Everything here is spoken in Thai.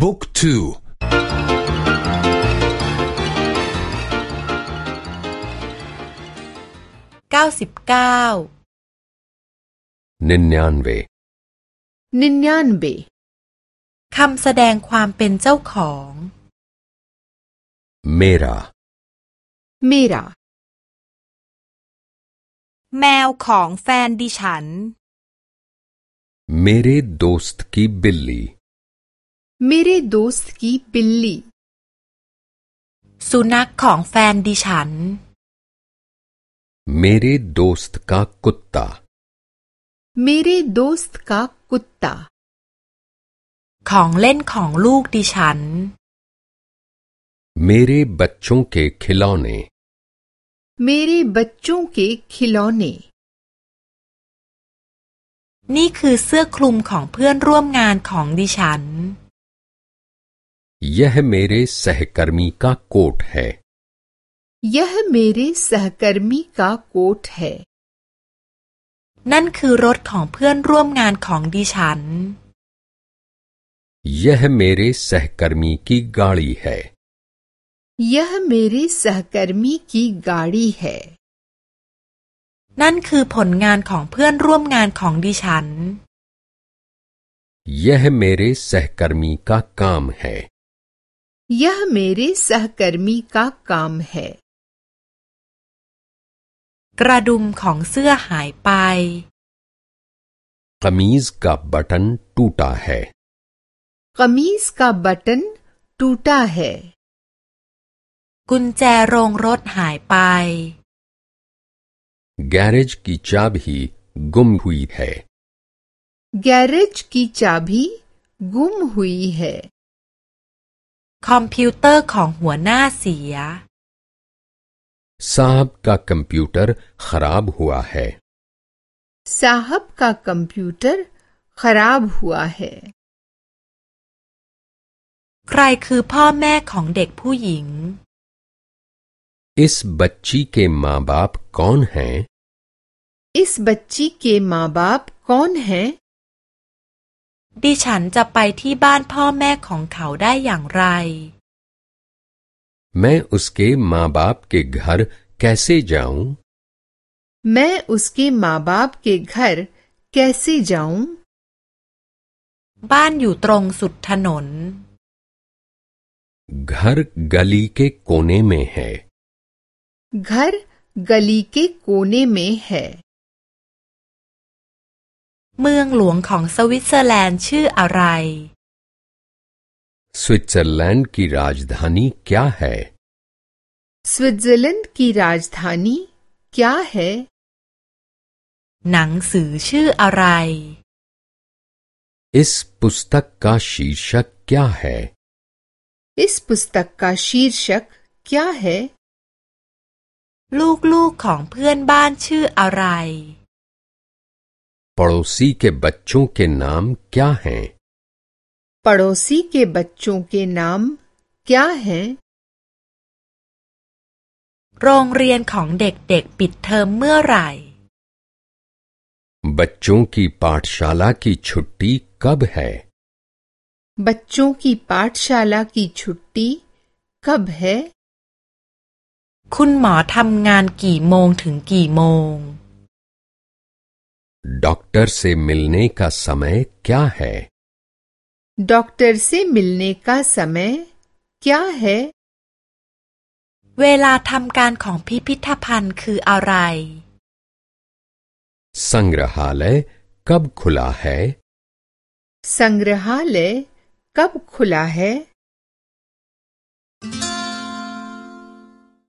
บุ๊กทูเก้าสิบเก้านินยานเบนินยานเบคำแสดงความเป็นเจ้าของ เมรา เมรา แมวของแฟนดิฉันเมเรดอสต์คีบิลลี่ मेरे दोस्त की बिल्ली สุนัขของแฟนดิฉัน मेरे दोस्त का कुत्ता मेरे दोस्त का कुत्ता ของเล่นของลูกดิฉัน मेरे बच्चों के खिलौने मेरे बच्चों के खिलौने นี่คือเสื้อคลุมของเพื่อนร่วมงานของดิฉัน यह मेरे सहकर्मी का कोट है यह मेरे सहकर्मी का कोट है नन छान यह मेरे सहकर्मी की गाड़ी है यह मेरे सहकर्मी की गाड़ी है นั่นคือผลงานของเพื่อนร่วมงานของดิฉัน यह मेरे सहकर्मी का काम है यह मेरे सहकर्मी का काम है กระดุมของเสื้อหายไป कमीज का बटन टूटा है कमीज का बटन टूटा है กุญแจโรงรถหายไป गैरेज की चाबी गुम हुई है गैरेज की चाबी गुम हुई है คอมพิวเตอร์ของหัวหน้าเสียซาบกับคอมพิวเตอร์ขราบหัวเหซาบกับคอมพิวเตอร์ขราบหัวเหใครคือพ่อแม่ของเด็กผู้หญิง इस बच्ची के माँ บा प कौन हैं? इस बच्ची เेมाँ बाप कौन हैं? ดิฉันจะไปที่บ้านพ่อแม่ของเขาได้อย่างไร म มं उसके माँ बाप के घर कैसे जाऊं? मैं उसके माँ बाप के घर कैसे जाऊं? บ้านอยู่ตรงสุดถนน घर गली के कोने में है घर गली के कोने में है เมืองหลวงของสวิตเซอร์แลนด์ชื่ออะไร สวิตเซอร์แลนด์คีราชธานีคืออะไรสวิตเซอร์แลนด์คีราชธานีคืออะไรหนังสือชื่ออะไร อิสปุสตักกาชีร์ชักคืออะไรอิสปุสตักกาชีร์ชักคืออะไรลูกๆของเพื่อนบ้านชื่ออะไร पड़ोसी के बच्चों के नाम क्या हैं पड़ोसी के बच्चों के नाम क्या हैं โรงเรียนของเด็กๆปิดเทอมเมื่อไหร่ बच्चों की पाठशाला की छुट्टी कब है बच्चों की पाठशाला की छुट्टी कब है मोंग डॉक्टर से मिलने का समय क्या है डॉक्टर से मिलने का समय क्या है เวลาทำการของพิพิธภัณฑ์คืออะไร संग्रहालय कब खुला है संग्रहालय कब खुला है